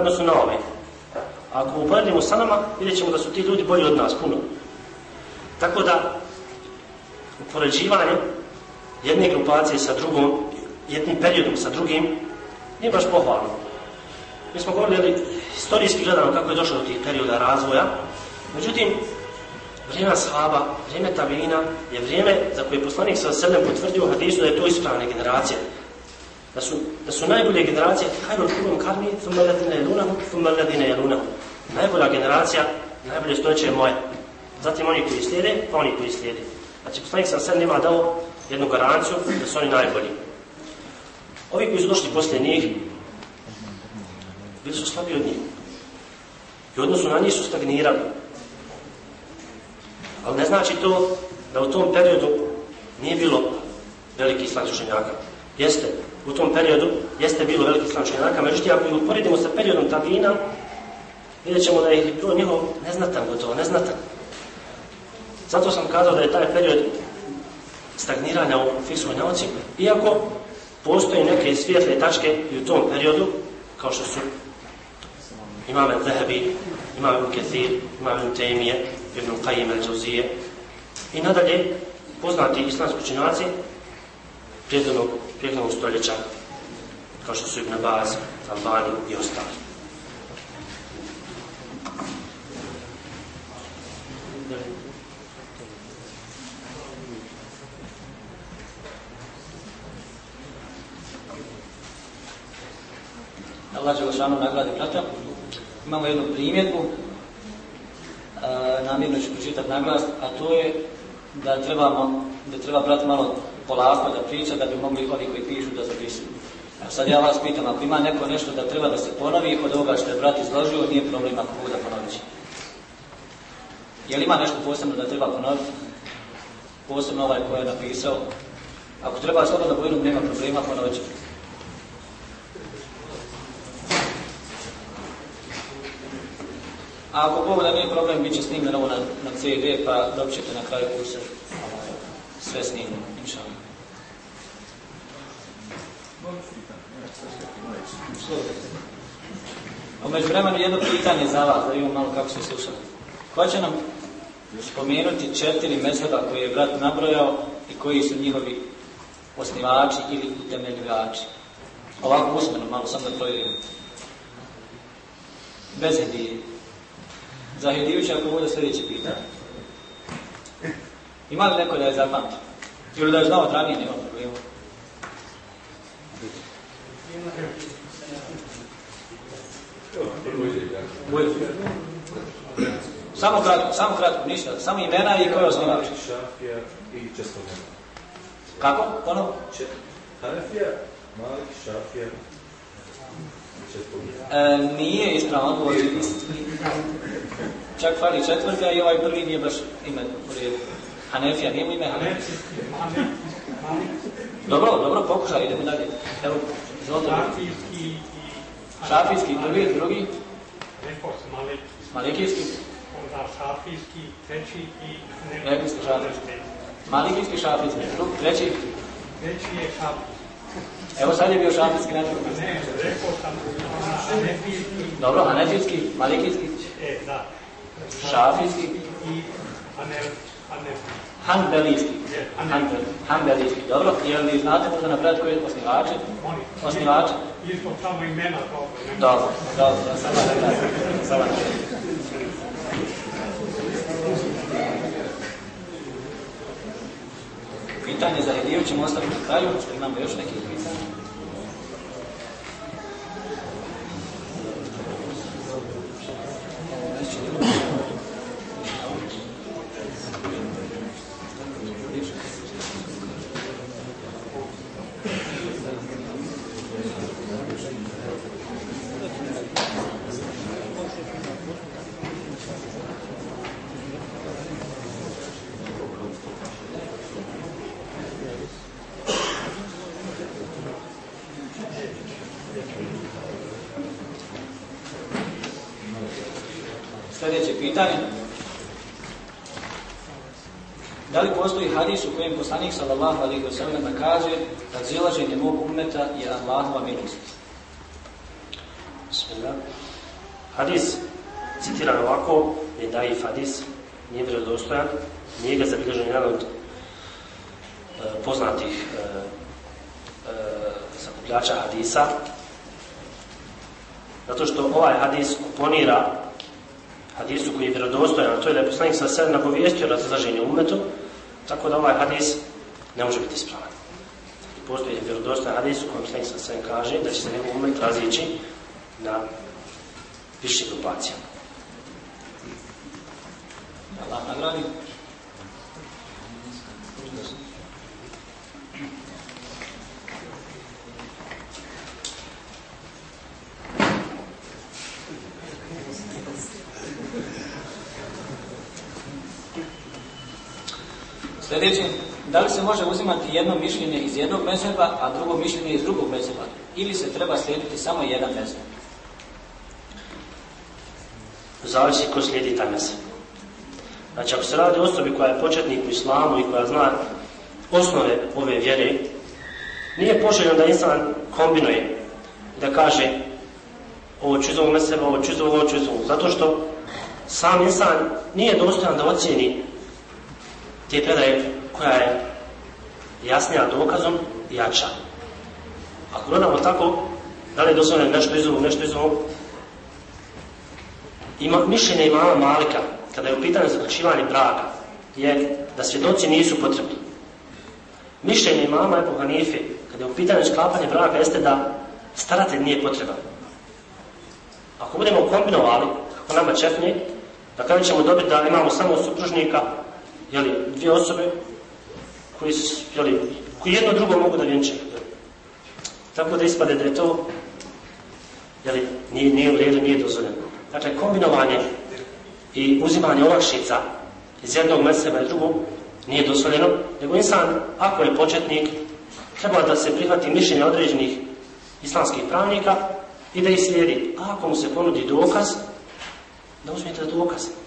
grad, su na ove. Ako uporedimo sa nama, vidjet ćemo da su ti ljudi bolji od nas, puno. Tako da, upoređivanje jedne grupacije sa drugom, jednim periodom sa drugim, nije baš pohvalno. Mi smo govorili, historijski gledano kako je došlo do tih perioda razvoja, međutim, vrijeme sahaba, vrijeme tabina je vrijeme za koje je poslanik sa sedem potvrdio u hadisu da je to ispravna generacija. Da su, da su najbolje generacije, hajde od kubom karmi, thumma ladine jelunahu, thumma ladine jelunahu. Najbolja generacija, najbolje stoljeće je moje. Zatim oni koji slijede, pa oni koji slijede. Znači, poslanik sa sedem ima dao jednu garanciju da su oni najbolji. Ovi koji su došli poslije njih, bili su slabiji od njih. I u odnosu na njih su stagnirali. Ali ne znači to da u tom periodu nije bilo veliki islam Jeste, u tom periodu jeste bilo veliki islam međutim ako ih uporedimo sa periodom tabina, vidjet ćemo da je bilo njihov neznatan gotovo, neznatan. Zato sam kazao da je taj period stagniranja u fiksnoj nauci, iako postoje neke svijetle tačke i u tom periodu, kao što su imam al-Zahabi, imam al-Kathir, imam al-Tejmije, Ibn Qajim al-Džauzije i nadalje poznati islamski učenjaci prijednog stoljeća kao što su Ibn Baz, Albani i ostali. Allah Đelešanu nagradi brata. Imamo jednu primjedbu namjerno ću pročitati naglas, a to je da trebamo, da treba brati malo polako da priča da bi mogli oni koji pišu da zapisuju. A sad ja vas pitam, ako ima neko nešto da treba da se ponovi od ovoga što je brat izložio, nije problem ako mogu da ponovit Je li ima nešto posebno da treba ponoviti? Posebno ovaj koji je napisao. Ako treba slobodno povinom, nema problema, ponovit ću. A ako Bog da nije problem, bit će snimljeno ovo na, na CD, pa dobit ćete na kraju kursa sve snimljeno, inša A među vremenu jedno pitanje za vas, da vidimo malo kako se slušali. Ko će nam spomenuti četiri mezheba koje je brat nabrojao i koji su njihovi osnivači ili utemeljivači? Ovako usmeno, malo sam da provjerim. Bez hedije. Zahedijući ako bude sljedeće pitanje. Ima li neko da je zapamtio? Ili da je znao od ranije, nema problema. Samo kratko, samo kratko, ništa. Samo imena i koje osnivač. Šafija i Kako? Ponovo? Hanefija, Malik, Šafija E, nije ispravan odgovor. Čak fali četvrta i ovaj prvi nije baš ime u redu. Mu ime Hanefija. Dobro, dobro, pokušaj, idemo dalje. Evo, izvolite. Šafijski Šafijski, drugi, drugi. Rekao Malikijski. Malikijski. Onda Šafijski, treći i... Ste Šafijski. Malikijski, Šafijski, drugi, treći. Treći je Šafijski. Evo sad je bio šafijski način. Ne, rekao sam hanefijski. Dobro, hanefijski, malikijski. E, da. Šafijski. I Hanbelijski. Hanbelijski. Dobro, je li znate možda napraviti koji je osnivači? Osnivači? Samo imena dobro. Dobro, samo da Samo Pitanje za Hediju ćemo ostaviti na kraju, što imamo još neki pitanja. Pitanje. Da li postoji hadis u kojem poslanik sallallahu alaihi wa sallam kaže da zilaženje mog umeta je Allahova milost? Bismillah. Hadis citiran ovako je daif hadis, nije vjerodostojan, nije ga zabilježen jedan od e, poznatih e, e, hadisa, zato što ovaj hadis oponira hadisu koji je vjerodostojan, to je da je poslanik sa sedem nagovijestio razilaženje umetu, tako da ovaj hadis ne može biti ispravan. Postoji vjerodostojan hadis u kojem poslanik sa sedem kaže da će se njegov umet razići na više grupacija. Allah nagradi. Sljedeće, da li se može uzimati jedno mišljenje iz jednog mezheba, a drugo mišljenje iz drugog mezheba? Ili se treba slijediti samo jedan mezheb? Zavisi ko slijedi taj mezheb. Znači, ako se radi o osobi koja je početnik u islamu i koja zna osnove ove vjere, nije poželjno da insan kombinuje da kaže ovo ću iz ovog mezheba, ovo ću iz ovog, ovo ću iz ovog. Zato što sam insan nije dostojan da ocjeni te predaje koja je jasnija dokazom i jača. Ako gledamo tako, da li je dozvoljeno nešto iz nešto iz ovog, ima, mišljenje imama Malika, kada je u pitanju zaključivanje braka, je da svjedoci nisu potrebni. Mišljenje imama Ebu Hanife, kada je u pitanju sklapanje braka, jeste da staratelj nije potreban. Ako budemo kombinovali, kako nama čefni, da kada ćemo dobiti da imamo samo supružnika, jeli, dvije osobe, koji, su, jeli, koji jedno drugo mogu da vjenčaju. Tako da ispade da je to jeli, nije, nije u redu, nije dozvoljeno. Dakle, kombinovanje i uzimanje olakšica iz jednog meseba i drugog nije dozvoljeno, nego insan, ako je početnik, treba da se prihvati mišljenje određenih islamskih pravnika i da ih slijedi. A ako mu se ponudi dokaz, da uzmete dokaz.